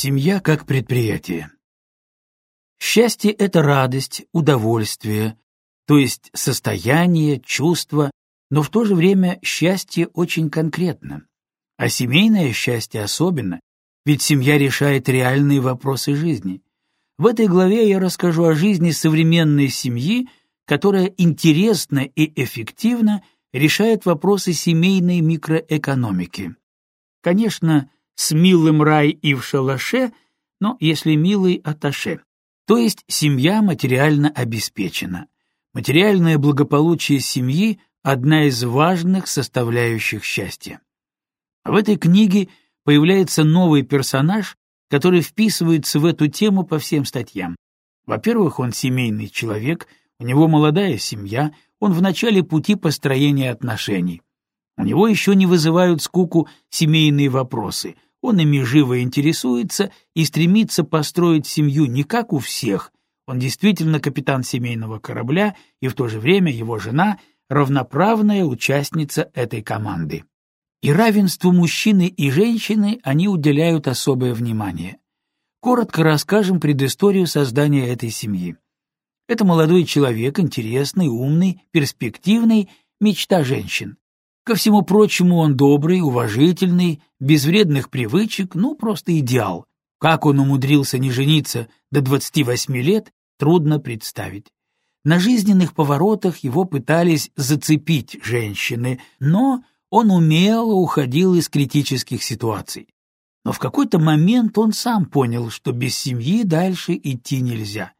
Семья как предприятие. Счастье — это радость, удовольствие, то есть состояние, чувство, но в то же время счастье очень конкретно. А семейное счастье особенно, ведь семья решает реальные вопросы жизни. В этой главе я расскажу о жизни современной семьи, которая интересно и эффективно решает вопросы семейной микроэкономики. Конечно, с милым рай и в шалаше, но если милый аташе. То есть семья материально обеспечена. Материальное благополучие семьи – одна из важных составляющих счастья. В этой книге появляется новый персонаж, который вписывается в эту тему по всем статьям. Во-первых, он семейный человек, у него молодая семья, он в начале пути построения отношений. У него еще не вызывают скуку семейные вопросы – он ими живо интересуется и стремится построить семью не как у всех. Он действительно капитан семейного корабля, и в то же время его жена — равноправная участница этой команды. И равенству мужчины и женщины они уделяют особое внимание. Коротко расскажем предысторию создания этой семьи. Это молодой человек, интересный, умный, перспективный, мечта женщин. Ко всему прочему, он добрый, уважительный, без вредных привычек, ну, просто идеал. Как он умудрился не жениться до 28 лет, трудно представить. На жизненных поворотах его пытались зацепить женщины, но он умело уходил из критических ситуаций. Но в какой-то момент он сам понял, что без семьи дальше идти нельзя.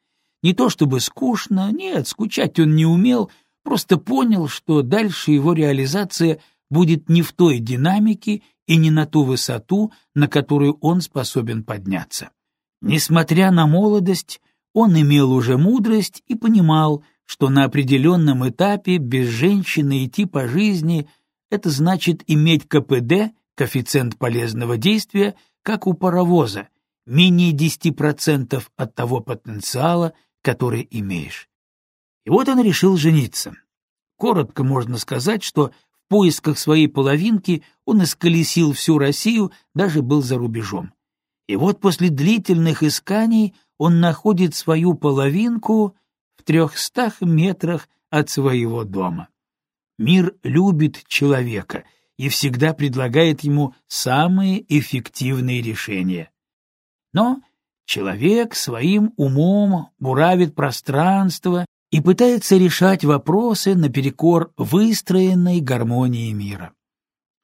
Не то чтобы скучно, нет, скучать он не умел, просто понял, что дальше его реализация будет не в той динамике и не на ту высоту, на которую он способен подняться. Несмотря на молодость, он имел уже мудрость и понимал, что на определенном этапе без женщины идти по жизни — это значит иметь КПД, коэффициент полезного действия, как у паровоза, менее 10% от того потенциала, который имеешь. И вот он решил жениться. Коротко можно сказать, что в поисках своей половинки он исколесил всю Россию, даже был за рубежом. И вот после длительных исканий он находит свою половинку в трехстах метрах от своего дома. Мир любит человека и всегда предлагает ему самые эффективные решения. Но человек своим умом буравит пространство и пытается решать вопросы наперекор выстроенной гармонии мира.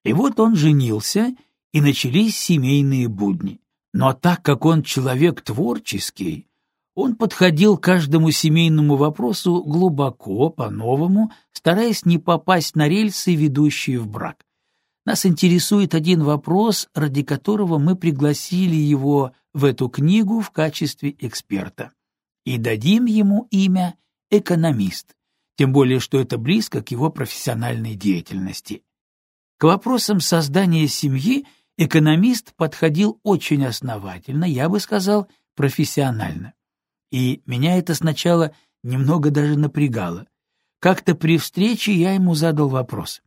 И вот он женился, и начались семейные будни. Но так как он человек творческий, он подходил к каждому семейному вопросу глубоко, по-новому, стараясь не попасть на рельсы, ведущие в брак. Нас интересует один вопрос, ради которого мы пригласили его в эту книгу в качестве эксперта. И дадим ему имя экономист, тем более что это близко к его профессиональной деятельности. К вопросам создания семьи экономист подходил очень основательно, я бы сказал, профессионально. И меня это сначала немного даже напрягало. Как-то при встрече я ему задал вопрос.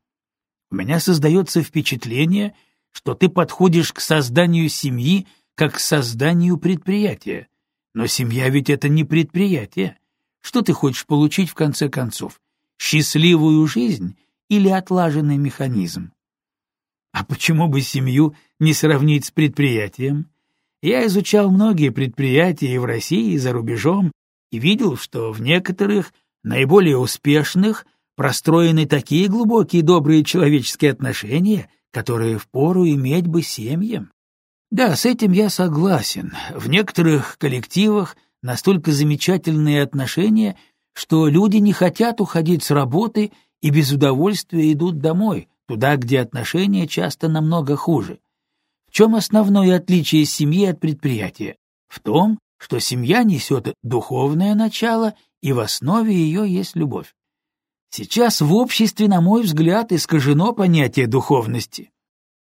У меня создается впечатление, что ты подходишь к созданию семьи как к созданию предприятия. Но семья ведь это не предприятие. Что ты хочешь получить в конце концов? Счастливую жизнь или отлаженный механизм? А почему бы семью не сравнить с предприятием? Я изучал многие предприятия и в России, и за рубежом, и видел, что в некоторых, наиболее успешных, простроены такие глубокие добрые человеческие отношения, которые впору иметь бы семьям. Да, с этим я согласен. В некоторых коллективах настолько замечательные отношения, что люди не хотят уходить с работы и без удовольствия идут домой, туда, где отношения часто намного хуже. В чем основное отличие семьи от предприятия? В том, что семья несет духовное начало, и в основе ее есть любовь. Сейчас в обществе, на мой взгляд, искажено понятие духовности.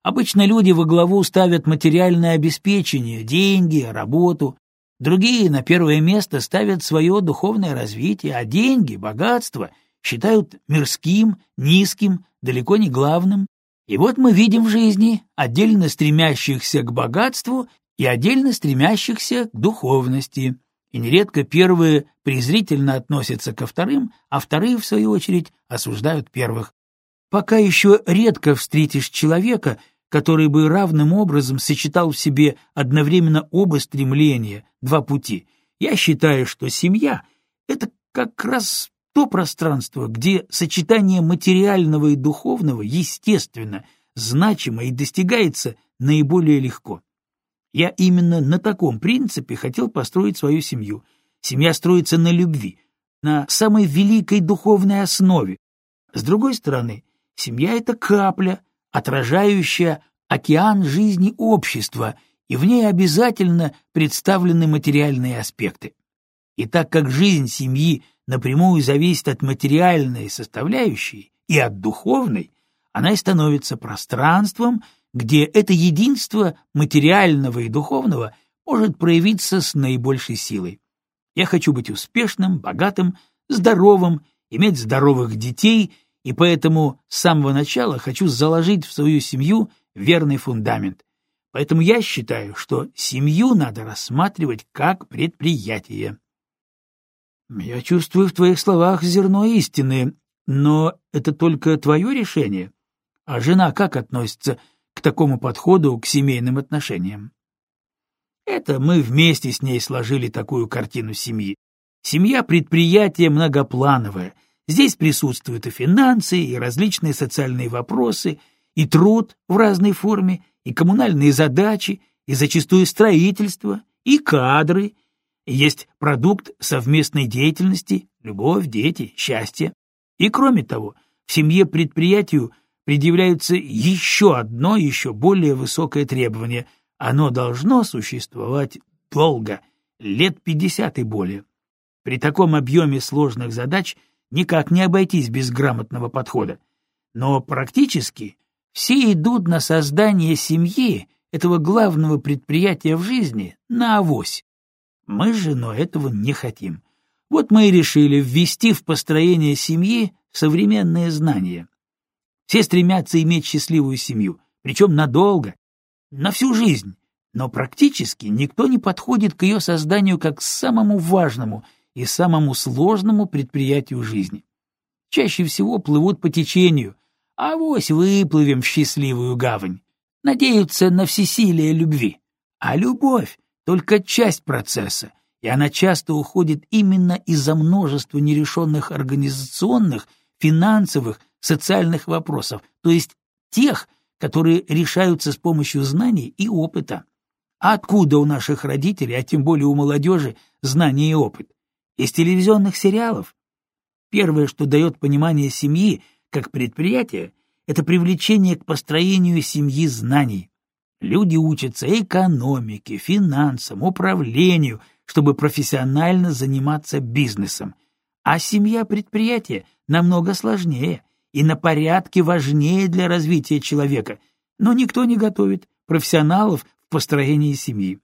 Обычно люди во главу ставят материальное обеспечение, деньги, работу, Другие на первое место ставят свое духовное развитие, а деньги, богатство считают мирским, низким, далеко не главным. И вот мы видим в жизни отдельно стремящихся к богатству и отдельно стремящихся к духовности, и нередко первые презрительно относятся ко вторым, а вторые, в свою очередь, осуждают первых. Пока еще редко встретишь человека, который бы равным образом сочетал в себе одновременно оба стремления, два пути. Я считаю, что семья — это как раз то пространство, где сочетание материального и духовного естественно, значимо и достигается наиболее легко. Я именно на таком принципе хотел построить свою семью. Семья строится на любви, на самой великой духовной основе. С другой стороны, семья — это капля, отражающая океан жизни общества, и в ней обязательно представлены материальные аспекты. И так как жизнь семьи напрямую зависит от материальной составляющей и от духовной, она и становится пространством, где это единство материального и духовного может проявиться с наибольшей силой. Я хочу быть успешным, богатым, здоровым, иметь здоровых детей, и поэтому с самого начала хочу заложить в свою семью верный фундамент. Поэтому я считаю, что семью надо рассматривать как предприятие. Я чувствую в твоих словах зерно истины, но это только твое решение. А жена как относится к такому подходу к семейным отношениям. Это мы вместе с ней сложили такую картину семьи. Семья — предприятие многоплановое. Здесь присутствуют и финансы, и различные социальные вопросы, и труд в разной форме, и коммунальные задачи, и зачастую строительство, и кадры. Есть продукт совместной деятельности, любовь, дети, счастье. И кроме того, в семье предприятию предъявляется еще одно, еще более высокое требование. Оно должно существовать долго, лет пятьдесят и более. При таком объеме сложных задач никак не обойтись без грамотного подхода. Но практически все идут на создание семьи, этого главного предприятия в жизни, на авось. Мы же, но этого не хотим. Вот мы и решили ввести в построение семьи современные знания. Все стремятся иметь счастливую семью, причем надолго, на всю жизнь, но практически никто не подходит к ее созданию как к самому важному и самому сложному предприятию жизни. Чаще всего плывут по течению, а вось выплывем в счастливую гавань. Надеются на всесилие любви. А любовь — только часть процесса, и она часто уходит именно из-за множества нерешенных организационных, финансовых социальных вопросов, то есть тех, которые решаются с помощью знаний и опыта. А откуда у наших родителей, а тем более у молодежи, знания и опыт? Из телевизионных сериалов? Первое, что дает понимание семьи как предприятия, это привлечение к построению семьи знаний. Люди учатся экономике, финансам, управлению, чтобы профессионально заниматься бизнесом. А семья предприятия намного сложнее и на порядке важнее для развития человека, но никто не готовит профессионалов в построении семьи.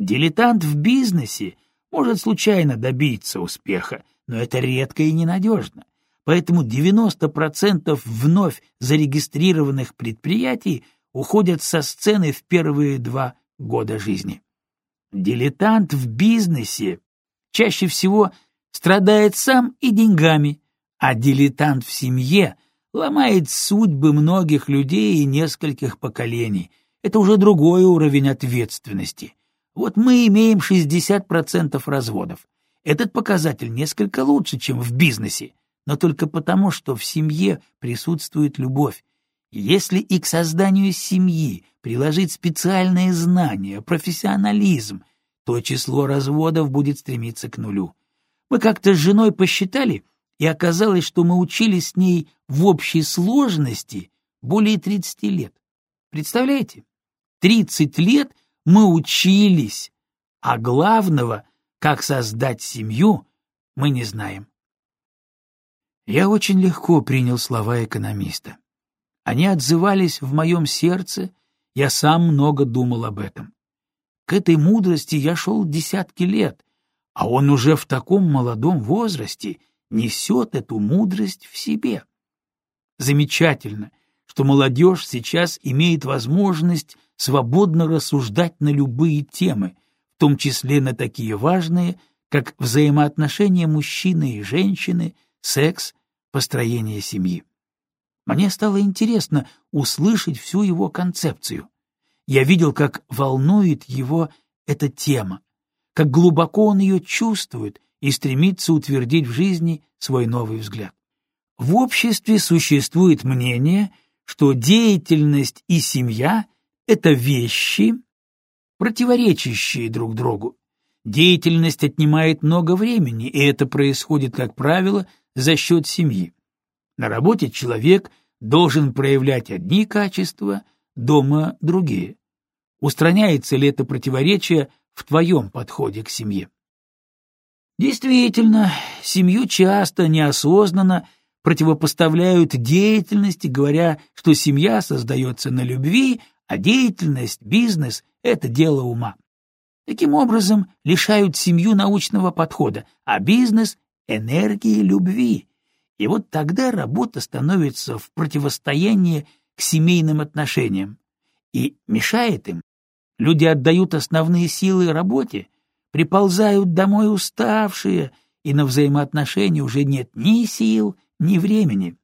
Дилетант в бизнесе может случайно добиться успеха, но это редко и ненадежно. Поэтому 90% вновь зарегистрированных предприятий уходят со сцены в первые два года жизни. Дилетант в бизнесе чаще всего страдает сам и деньгами, а дилетант в семье ломает судьбы многих людей и нескольких поколений. Это уже другой уровень ответственности. Вот мы имеем 60% разводов. Этот показатель несколько лучше, чем в бизнесе, но только потому, что в семье присутствует любовь. Если и к созданию семьи приложить специальные знания, профессионализм, то число разводов будет стремиться к нулю. Мы как-то с женой посчитали — и оказалось, что мы учились с ней в общей сложности более 30 лет. Представляете? 30 лет мы учились, а главного, как создать семью, мы не знаем. Я очень легко принял слова экономиста. Они отзывались в моем сердце, я сам много думал об этом. К этой мудрости я шел десятки лет, а он уже в таком молодом возрасте несет эту мудрость в себе. Замечательно, что молодежь сейчас имеет возможность свободно рассуждать на любые темы, в том числе на такие важные, как взаимоотношения мужчины и женщины, секс, построение семьи. Мне стало интересно услышать всю его концепцию. Я видел, как волнует его эта тема, как глубоко он ее чувствует и стремится утвердить в жизни свой новый взгляд. В обществе существует мнение, что деятельность и семья — это вещи, противоречащие друг другу. Деятельность отнимает много времени, и это происходит, как правило, за счет семьи. На работе человек должен проявлять одни качества, дома — другие. Устраняется ли это противоречие в твоем подходе к семье? Действительно, семью часто неосознанно противопоставляют деятельности, говоря, что семья создается на любви, а деятельность, бизнес — это дело ума. Таким образом, лишают семью научного подхода, а бизнес — энергии любви. И вот тогда работа становится в противостоянии к семейным отношениям и мешает им. Люди отдают основные силы работе, приползают домой уставшие, и на взаимоотношения уже нет ни сил, ни времени.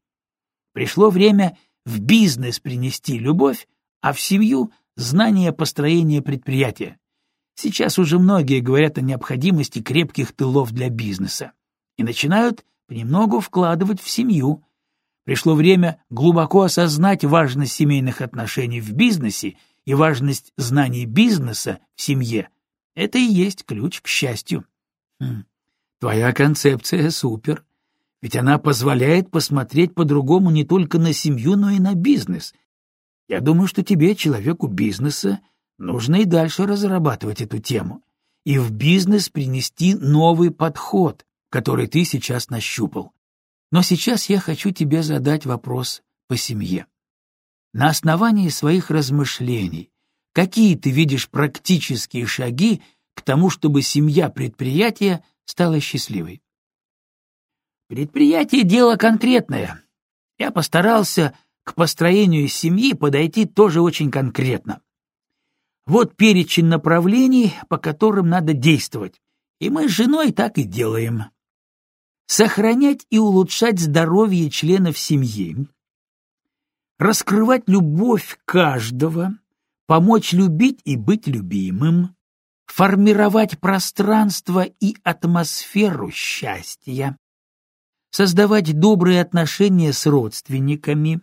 Пришло время в бизнес принести любовь, а в семью — знание построения предприятия. Сейчас уже многие говорят о необходимости крепких тылов для бизнеса и начинают понемногу вкладывать в семью. Пришло время глубоко осознать важность семейных отношений в бизнесе и важность знаний бизнеса в семье. Это и есть ключ к счастью. Хм. Твоя концепция супер. Ведь она позволяет посмотреть по-другому не только на семью, но и на бизнес. Я думаю, что тебе, человеку бизнеса, нужно и дальше разрабатывать эту тему и в бизнес принести новый подход, который ты сейчас нащупал. Но сейчас я хочу тебе задать вопрос по семье. На основании своих размышлений, какие ты видишь практические шаги к тому, чтобы семья предприятия стала счастливой? Предприятие — дело конкретное. Я постарался к построению семьи подойти тоже очень конкретно. Вот перечень направлений, по которым надо действовать. И мы с женой так и делаем. Сохранять и улучшать здоровье членов семьи, раскрывать любовь каждого, помочь любить и быть любимым, формировать пространство и атмосферу счастья, создавать добрые отношения с родственниками,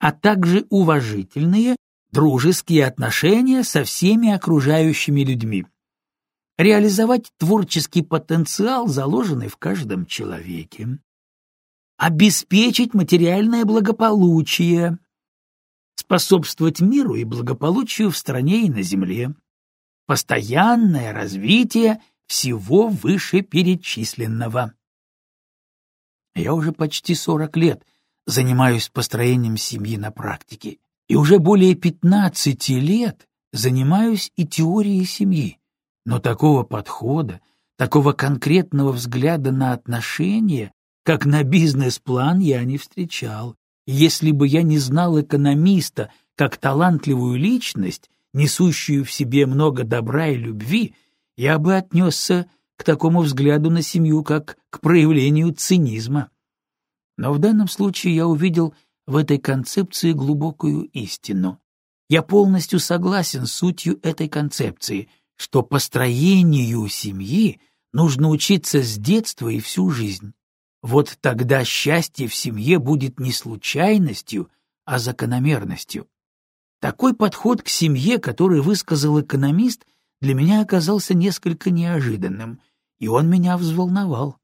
а также уважительные, дружеские отношения со всеми окружающими людьми, реализовать творческий потенциал, заложенный в каждом человеке, обеспечить материальное благополучие, способствовать миру и благополучию в стране и на земле, постоянное развитие всего вышеперечисленного. Я уже почти сорок лет занимаюсь построением семьи на практике, и уже более пятнадцати лет занимаюсь и теорией семьи. Но такого подхода, такого конкретного взгляда на отношения, как на бизнес-план, я не встречал. Если бы я не знал экономиста как талантливую личность, несущую в себе много добра и любви, я бы отнесся к такому взгляду на семью, как к проявлению цинизма. Но в данном случае я увидел в этой концепции глубокую истину. Я полностью согласен с сутью этой концепции, что построению семьи нужно учиться с детства и всю жизнь. Вот тогда счастье в семье будет не случайностью, а закономерностью. Такой подход к семье, который высказал экономист, для меня оказался несколько неожиданным, и он меня взволновал.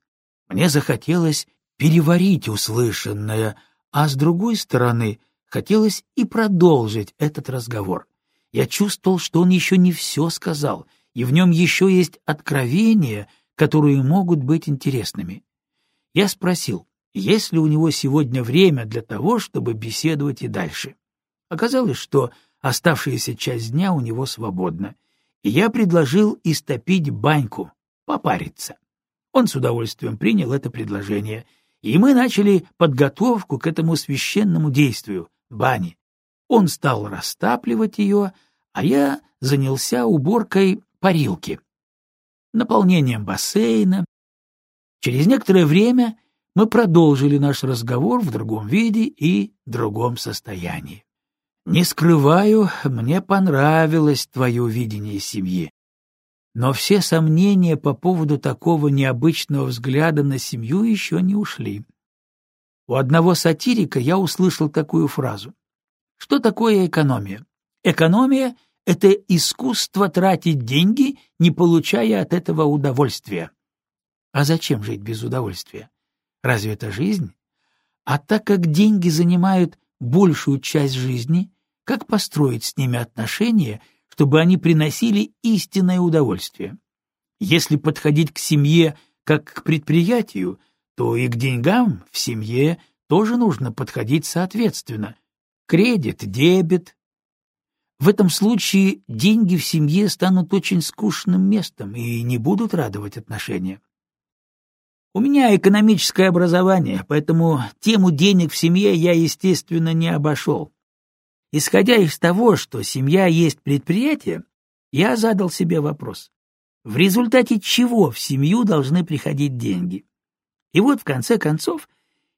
Мне захотелось переварить услышанное, а с другой стороны, хотелось и продолжить этот разговор. Я чувствовал, что он еще не все сказал, и в нем еще есть откровения, которые могут быть интересными. Я спросил, есть ли у него сегодня время для того, чтобы беседовать и дальше. Оказалось, что оставшаяся часть дня у него свободна, и я предложил истопить баньку, попариться. Он с удовольствием принял это предложение, и мы начали подготовку к этому священному действию — бани. Он стал растапливать ее, а я занялся уборкой парилки, наполнением бассейна. Через некоторое время мы продолжили наш разговор в другом виде и другом состоянии. Не скрываю, мне понравилось твое видение семьи. Но все сомнения по поводу такого необычного взгляда на семью еще не ушли. У одного сатирика я услышал такую фразу. Что такое экономия? Экономия — это искусство тратить деньги, не получая от этого удовольствия. А зачем жить без удовольствия? Разве это жизнь? А так как деньги занимают большую часть жизни, как построить с ними отношения — чтобы они приносили истинное удовольствие. Если подходить к семье как к предприятию, то и к деньгам в семье тоже нужно подходить соответственно. Кредит, дебет. В этом случае деньги в семье станут очень скучным местом и не будут радовать отношения. У меня экономическое образование, поэтому тему денег в семье я, естественно, не обошел. Исходя из того, что семья есть предприятие, я задал себе вопрос, в результате чего в семью должны приходить деньги? И вот, в конце концов,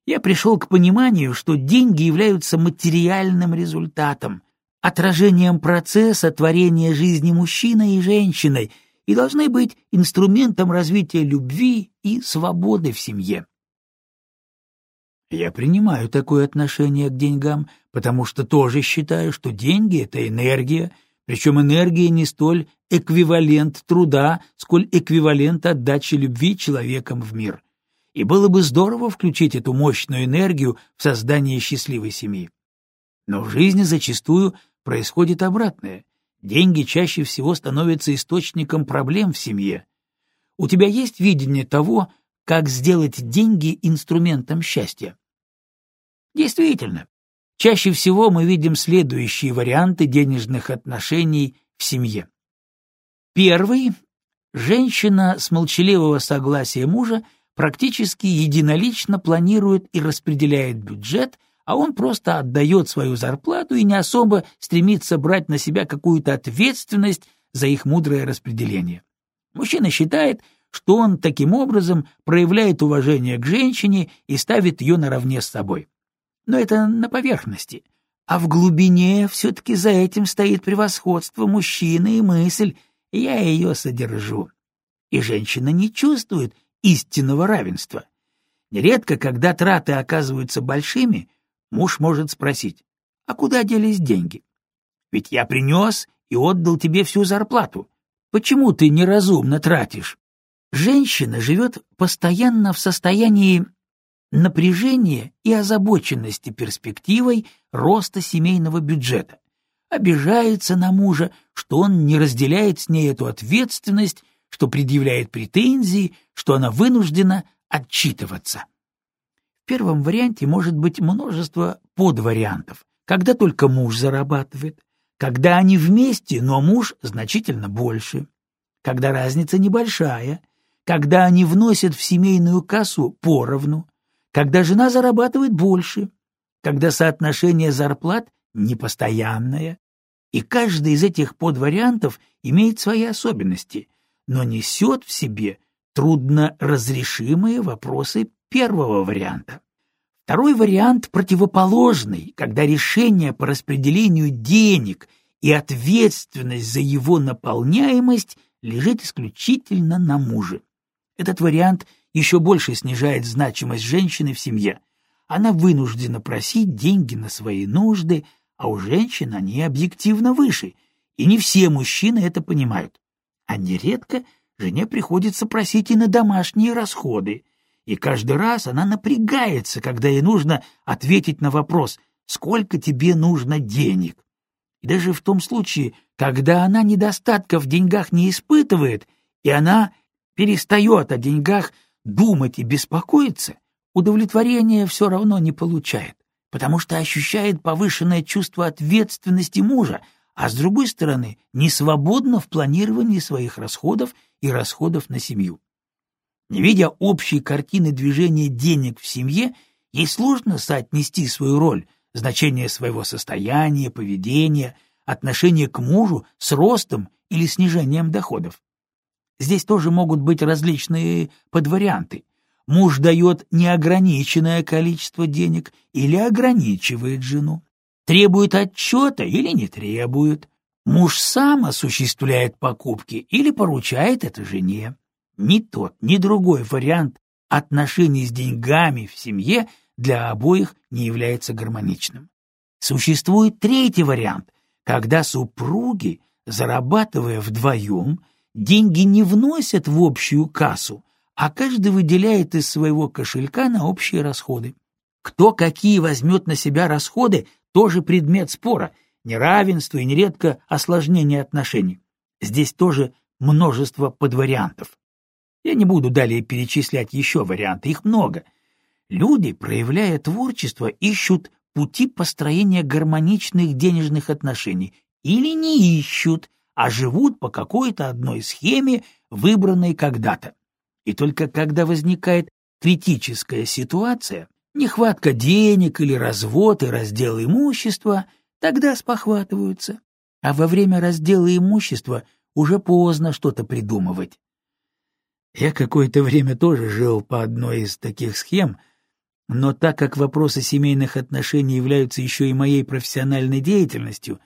я пришел к пониманию, что деньги являются материальным результатом, отражением процесса творения жизни мужчины и женщины и должны быть инструментом развития любви и свободы в семье. Я принимаю такое отношение к деньгам, потому что тоже считаю, что деньги — это энергия, причем энергия не столь эквивалент труда, сколь эквивалент отдачи любви человеком в мир. И было бы здорово включить эту мощную энергию в создание счастливой семьи. Но в жизни зачастую происходит обратное. Деньги чаще всего становятся источником проблем в семье. У тебя есть видение того, как сделать деньги инструментом счастья. Действительно, чаще всего мы видим следующие варианты денежных отношений в семье. Первый – женщина с молчаливого согласия мужа практически единолично планирует и распределяет бюджет, а он просто отдает свою зарплату и не особо стремится брать на себя какую-то ответственность за их мудрое распределение. Мужчина считает, что он таким образом проявляет уважение к женщине и ставит ее наравне с собой. Но это на поверхности, а в глубине все-таки за этим стоит превосходство мужчины и мысль «я ее содержу». И женщина не чувствует истинного равенства. Нередко, когда траты оказываются большими, муж может спросить «а куда делись деньги?» «Ведь я принес и отдал тебе всю зарплату. Почему ты неразумно тратишь?» Женщина живет постоянно в состоянии напряжения и озабоченности перспективой роста семейного бюджета, обижается на мужа, что он не разделяет с ней эту ответственность, что предъявляет претензии, что она вынуждена отчитываться. В первом варианте может быть множество подвариантов, когда только муж зарабатывает, когда они вместе, но муж значительно больше, когда разница небольшая — когда они вносят в семейную кассу поровну, когда жена зарабатывает больше, когда соотношение зарплат непостоянное, и каждый из этих подвариантов имеет свои особенности, но несет в себе трудно разрешимые вопросы первого варианта. Второй вариант противоположный, когда решение по распределению денег и ответственность за его наполняемость лежит исключительно на муже. Этот вариант еще больше снижает значимость женщины в семье. Она вынуждена просить деньги на свои нужды, а у женщин они объективно выше, и не все мужчины это понимают. А нередко жене приходится просить и на домашние расходы, и каждый раз она напрягается, когда ей нужно ответить на вопрос «Сколько тебе нужно денег?». И даже в том случае, когда она недостатка в деньгах не испытывает, и она перестает о деньгах думать и беспокоиться, удовлетворения все равно не получает, потому что ощущает повышенное чувство ответственности мужа, а с другой стороны не свободно в планировании своих расходов и расходов на семью. Не видя общей картины движения денег в семье, ей сложно соотнести свою роль значение своего состояния, поведения, отношение к мужу с ростом или снижением доходов. Здесь тоже могут быть различные подварианты. Муж дает неограниченное количество денег или ограничивает жену. Требует отчета или не требует. Муж сам осуществляет покупки или поручает это жене. Ни тот, ни другой вариант отношений с деньгами в семье для обоих не является гармоничным. Существует третий вариант, когда супруги, зарабатывая вдвоем, деньги не вносят в общую кассу, а каждый выделяет из своего кошелька на общие расходы. Кто какие возьмет на себя расходы, тоже предмет спора, неравенство и нередко осложнение отношений. Здесь тоже множество подвариантов. Я не буду далее перечислять еще варианты, их много. Люди, проявляя творчество, ищут пути построения гармоничных денежных отношений или не ищут, а живут по какой-то одной схеме, выбранной когда-то. И только когда возникает критическая ситуация, нехватка денег или развод и раздел имущества, тогда спохватываются. А во время раздела имущества уже поздно что-то придумывать. Я какое-то время тоже жил по одной из таких схем, но так как вопросы семейных отношений являются еще и моей профессиональной деятельностью,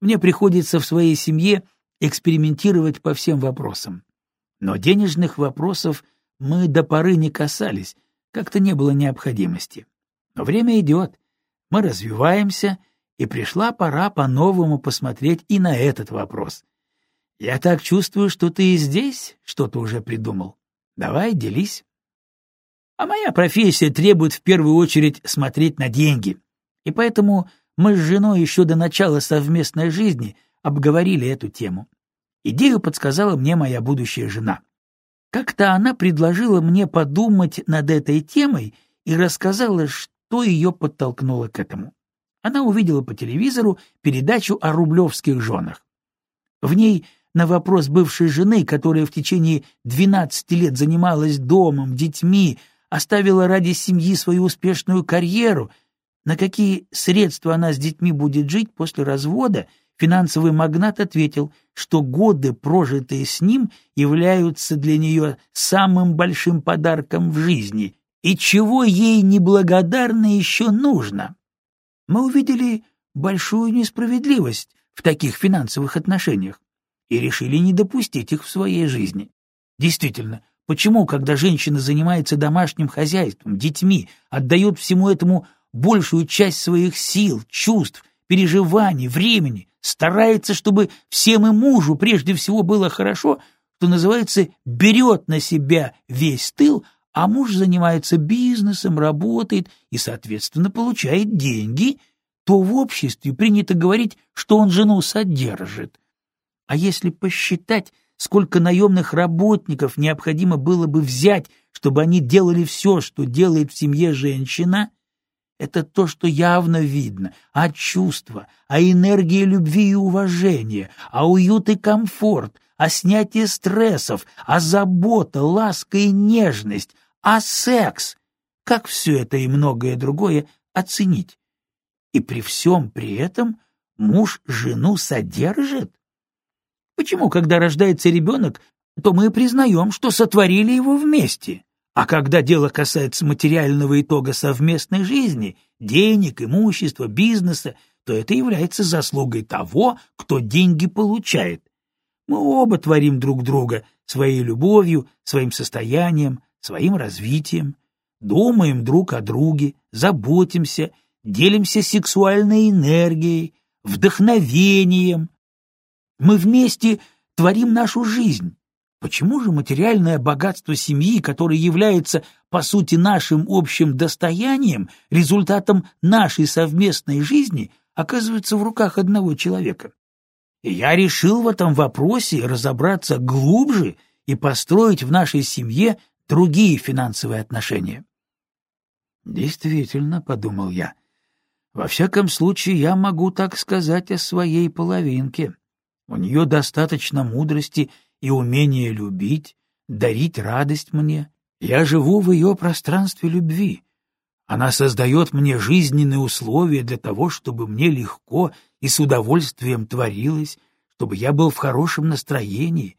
мне приходится в своей семье экспериментировать по всем вопросам. Но денежных вопросов мы до поры не касались, как-то не было необходимости. Но время идет, мы развиваемся, и пришла пора по-новому посмотреть и на этот вопрос. Я так чувствую, что ты и здесь что-то уже придумал. Давай, делись. А моя профессия требует в первую очередь смотреть на деньги. И поэтому мы с женой еще до начала совместной жизни обговорили эту тему. Идею подсказала мне моя будущая жена. Как-то она предложила мне подумать над этой темой и рассказала, что ее подтолкнуло к этому. Она увидела по телевизору передачу о рублевских женах. В ней на вопрос бывшей жены, которая в течение 12 лет занималась домом, детьми, оставила ради семьи свою успешную карьеру, на какие средства она с детьми будет жить после развода, финансовый магнат ответил, что годы, прожитые с ним, являются для нее самым большим подарком в жизни, и чего ей неблагодарно еще нужно. Мы увидели большую несправедливость в таких финансовых отношениях и решили не допустить их в своей жизни. Действительно, почему, когда женщина занимается домашним хозяйством, детьми, отдает всему этому большую часть своих сил, чувств, переживаний, времени, старается, чтобы всем и мужу прежде всего было хорошо, что называется, берет на себя весь тыл, а муж занимается бизнесом, работает и, соответственно, получает деньги, то в обществе принято говорить, что он жену содержит. А если посчитать, сколько наемных работников необходимо было бы взять, чтобы они делали все, что делает в семье женщина, это то, что явно видно, а чувства, а энергия любви и уважения, а уют и комфорт, а снятие стрессов, а забота, ласка и нежность, а секс. Как все это и многое другое оценить? И при всем при этом муж жену содержит? Почему, когда рождается ребенок, то мы признаем, что сотворили его вместе? А когда дело касается материального итога совместной жизни, денег, имущества, бизнеса, то это является заслугой того, кто деньги получает. Мы оба творим друг друга своей любовью, своим состоянием, своим развитием, думаем друг о друге, заботимся, делимся сексуальной энергией, вдохновением, мы вместе творим нашу жизнь. Почему же материальное богатство семьи, которое является, по сути, нашим общим достоянием, результатом нашей совместной жизни, оказывается в руках одного человека? И я решил в этом вопросе разобраться глубже и построить в нашей семье другие финансовые отношения. «Действительно», — подумал я, — «во всяком случае я могу так сказать о своей половинке». У нее достаточно мудрости и умения любить, дарить радость мне. Я живу в ее пространстве любви. Она создает мне жизненные условия для того, чтобы мне легко и с удовольствием творилось, чтобы я был в хорошем настроении,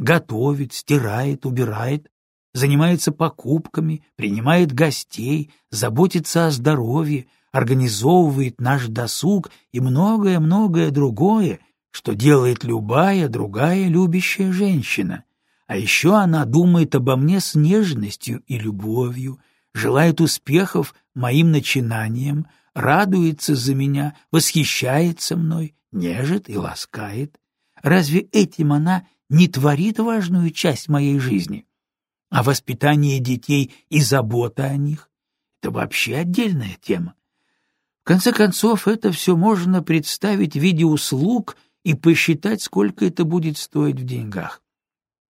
готовит, стирает, убирает, занимается покупками, принимает гостей, заботится о здоровье, организовывает наш досуг и многое-многое другое, что делает любая другая любящая женщина. А еще она думает обо мне с нежностью и любовью, желает успехов моим начинаниям, радуется за меня, восхищается мной, нежит и ласкает. Разве этим она не творит важную часть моей жизни? А воспитание детей и забота о них — это вообще отдельная тема. В конце концов, это все можно представить в виде услуг и посчитать, сколько это будет стоить в деньгах.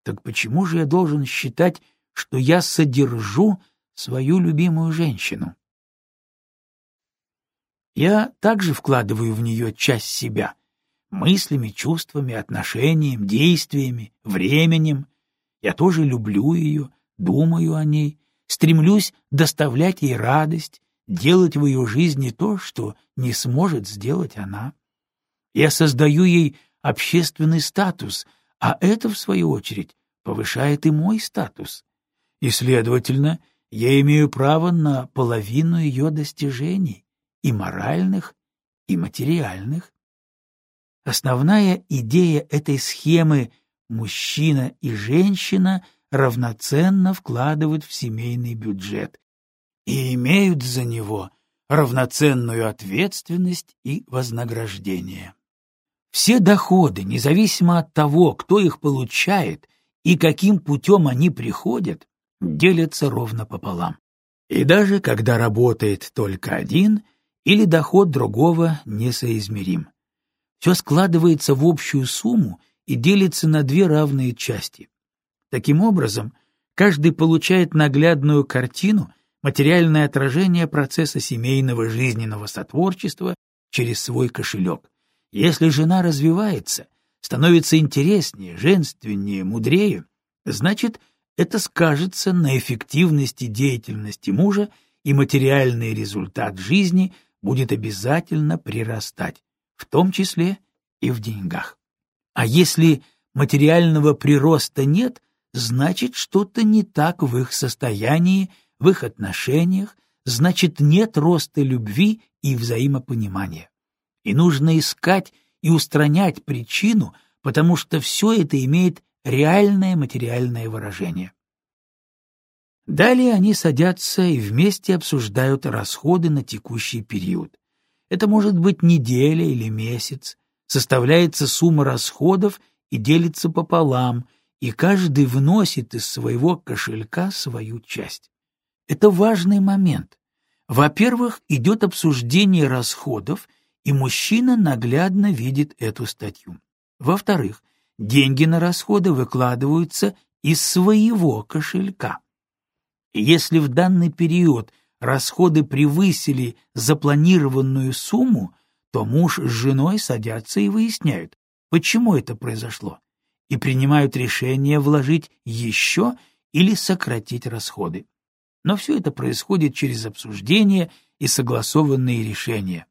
Так почему же я должен считать, что я содержу свою любимую женщину? Я также вкладываю в нее часть себя — мыслями, чувствами, отношением, действиями, временем. Я тоже люблю ее, думаю о ней, стремлюсь доставлять ей радость, делать в ее жизни то, что не сможет сделать она. Я создаю ей общественный статус, а это, в свою очередь, повышает и мой статус. И, следовательно, я имею право на половину ее достижений, и моральных, и материальных. Основная идея этой схемы «мужчина и женщина» равноценно вкладывают в семейный бюджет и имеют за него равноценную ответственность и вознаграждение. Все доходы, независимо от того, кто их получает и каким путем они приходят, делятся ровно пополам. И даже когда работает только один, или доход другого несоизмерим. Все складывается в общую сумму и делится на две равные части. Таким образом, каждый получает наглядную картину, материальное отражение процесса семейного жизненного сотворчества через свой кошелек. Если жена развивается, становится интереснее, женственнее, мудрее, значит, это скажется на эффективности деятельности мужа, и материальный результат жизни будет обязательно прирастать, в том числе и в деньгах. А если материального прироста нет, значит, что-то не так в их состоянии, в их отношениях, значит, нет роста любви и взаимопонимания. И нужно искать и устранять причину, потому что все это имеет реальное материальное выражение. Далее они садятся и вместе обсуждают расходы на текущий период. Это может быть неделя или месяц. Составляется сумма расходов и делится пополам, и каждый вносит из своего кошелька свою часть. Это важный момент. Во-первых, идет обсуждение расходов, и мужчина наглядно видит эту статью. Во-вторых, деньги на расходы выкладываются из своего кошелька. Если в данный период расходы превысили запланированную сумму, то муж с женой садятся и выясняют, почему это произошло, и принимают решение вложить еще или сократить расходы. Но все это происходит через обсуждение и согласованные решения.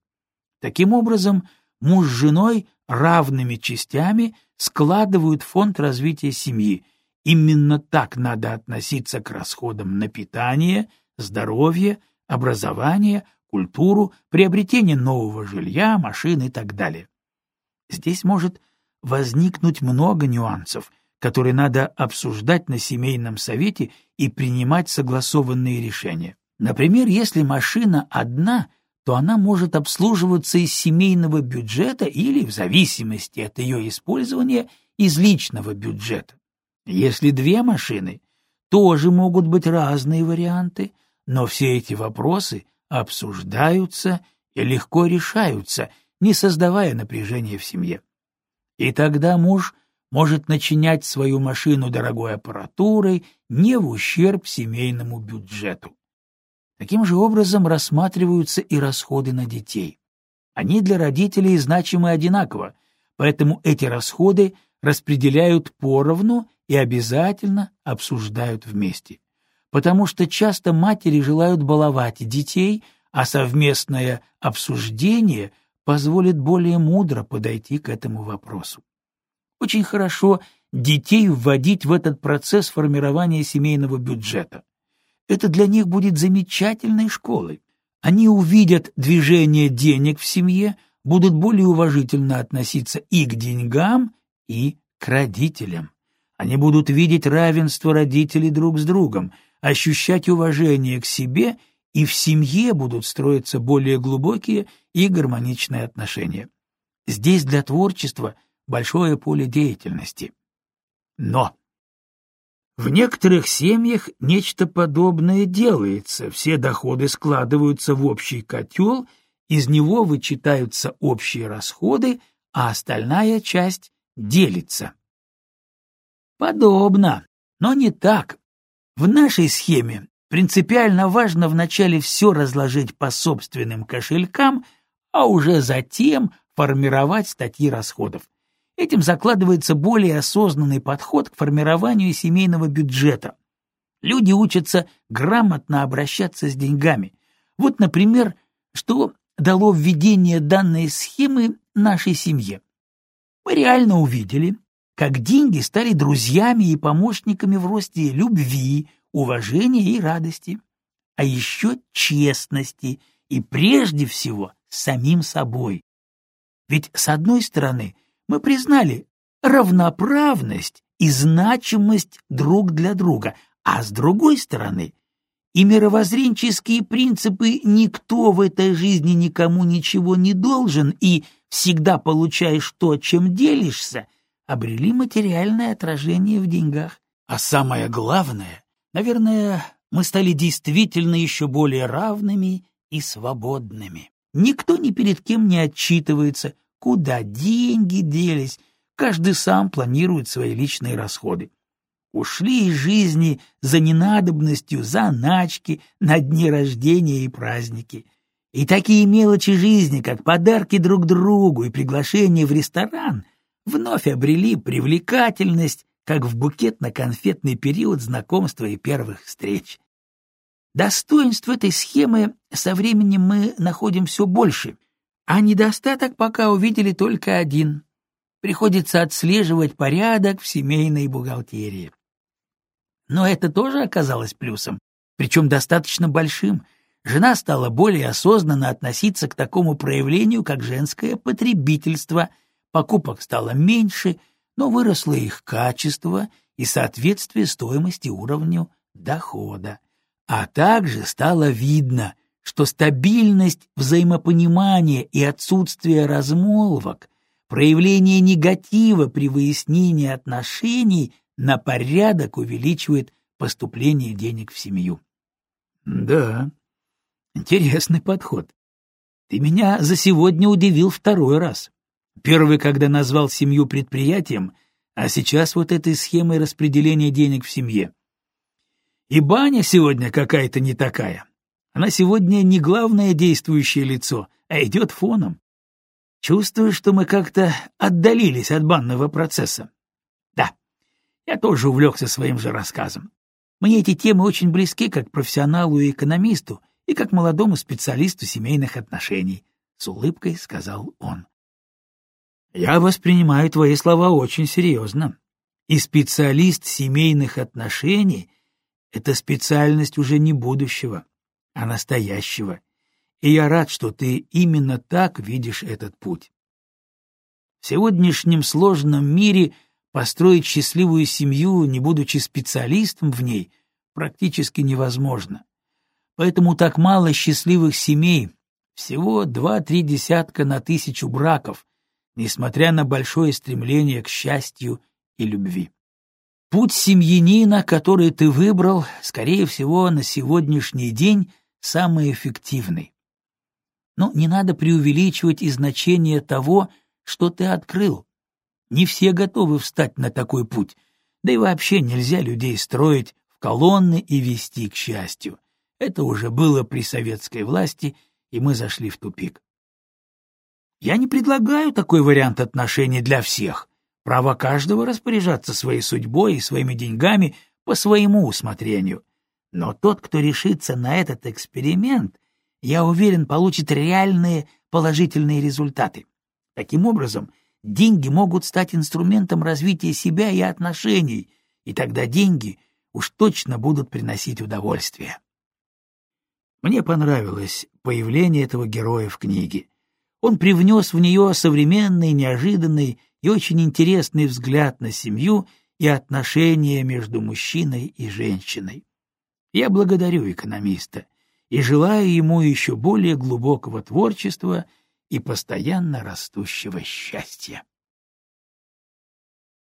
Таким образом, муж с женой равными частями складывают фонд развития семьи, Именно так надо относиться к расходам на питание, здоровье, образование, культуру, приобретение нового жилья, машин и так далее. Здесь может возникнуть много нюансов, которые надо обсуждать на семейном совете и принимать согласованные решения. Например, если машина одна, то она может обслуживаться из семейного бюджета или, в зависимости от ее использования, из личного бюджета. Если две машины, тоже могут быть разные варианты, но все эти вопросы обсуждаются и легко решаются, не создавая напряжения в семье. И тогда муж может начинять свою машину дорогой аппаратурой не в ущерб семейному бюджету. Таким же образом рассматриваются и расходы на детей. Они для родителей значимы одинаково, поэтому эти расходы распределяют поровну и обязательно обсуждают вместе. потому что часто матери желают баловать детей, а совместное обсуждение позволит более мудро подойти к этому вопросу. Очень хорошо детей вводить в этот процесс формирования семейного бюджета. Это для них будет замечательной школой. Они увидят движение денег в семье, будут более уважительно относиться и к деньгам, и к родителям. Они будут видеть равенство родителей друг с другом, ощущать уважение к себе, и в семье будут строиться более глубокие и гармоничные отношения. Здесь для творчества большое поле деятельности. Но в некоторых семьях нечто подобное делается, все доходы складываются в общий котел, из него вычитаются общие расходы, а остальная часть делится. Подобно, но не так. В нашей схеме принципиально важно вначале все разложить по собственным кошелькам, а уже затем формировать статьи расходов. Этим закладывается более осознанный подход к формированию семейного бюджета. Люди учатся грамотно обращаться с деньгами. Вот, например, что дало введение данной схемы нашей семье. Мы реально увидели, как деньги стали друзьями и помощниками в росте любви, уважения и радости, а еще честности и прежде всего самим собой. Ведь, с одной стороны, мы признали равноправность и значимость друг для друга, а с другой стороны, и мировоззренческие принципы «никто в этой жизни никому ничего не должен» и «всегда получаешь то, чем делишься» обрели материальное отражение в деньгах. А самое главное, наверное, мы стали действительно еще более равными и свободными. Никто ни перед кем не отчитывается, куда деньги делись, каждый сам планирует свои личные расходы. Ушли из жизни за ненадобностью, за начки, на дни рождения и праздники. И такие мелочи жизни, как подарки друг другу и приглашение в ресторан, вновь обрели привлекательность, как в букетно-конфетный период знакомства и первых встреч. Достоинств этой схемы со временем мы находим все больше, а недостаток пока увидели только один. Приходится отслеживать порядок в семейной бухгалтерии. Но это тоже оказалось плюсом, причем достаточно большим. Жена стала более осознанно относиться к такому проявлению, как женское потребительство — покупок стало меньше, но выросло их качество и соответствие стоимости уровню дохода. А также стало видно, что стабильность взаимопонимания и отсутствие размолвок, проявление негатива при выяснении отношений на порядок увеличивает поступление денег в семью. Да, интересный подход. Ты меня за сегодня удивил второй раз. Первый, когда назвал семью предприятием, а сейчас вот этой схемой распределения денег в семье. И баня сегодня какая-то не такая. Она сегодня не главное действующее лицо, а идет фоном. Чувствую, что мы как-то отдалились от банного процесса. Да, я тоже увлекся своим же рассказом. Мне эти темы очень близки как профессионалу и экономисту, и как молодому специалисту семейных отношений, — с улыбкой сказал он. Я воспринимаю твои слова очень серьезно. И специалист семейных отношений — это специальность уже не будущего, а настоящего. И я рад, что ты именно так видишь этот путь. В сегодняшнем сложном мире построить счастливую семью, не будучи специалистом в ней, практически невозможно. Поэтому так мало счастливых семей, всего два-три десятка на тысячу браков, несмотря на большое стремление к счастью и любви. Путь семьянина, который ты выбрал, скорее всего, на сегодняшний день самый эффективный. Но не надо преувеличивать и значение того, что ты открыл. Не все готовы встать на такой путь, да и вообще нельзя людей строить в колонны и вести к счастью. Это уже было при советской власти, и мы зашли в тупик. Я не предлагаю такой вариант отношений для всех. Право каждого распоряжаться своей судьбой и своими деньгами по своему усмотрению. Но тот, кто решится на этот эксперимент, я уверен, получит реальные положительные результаты. Таким образом, деньги могут стать инструментом развития себя и отношений, и тогда деньги уж точно будут приносить удовольствие. Мне понравилось появление этого героя в книге. Он привнес в нее современный, неожиданный и очень интересный взгляд на семью и отношения между мужчиной и женщиной. Я благодарю экономиста и желаю ему еще более глубокого творчества и постоянно растущего счастья.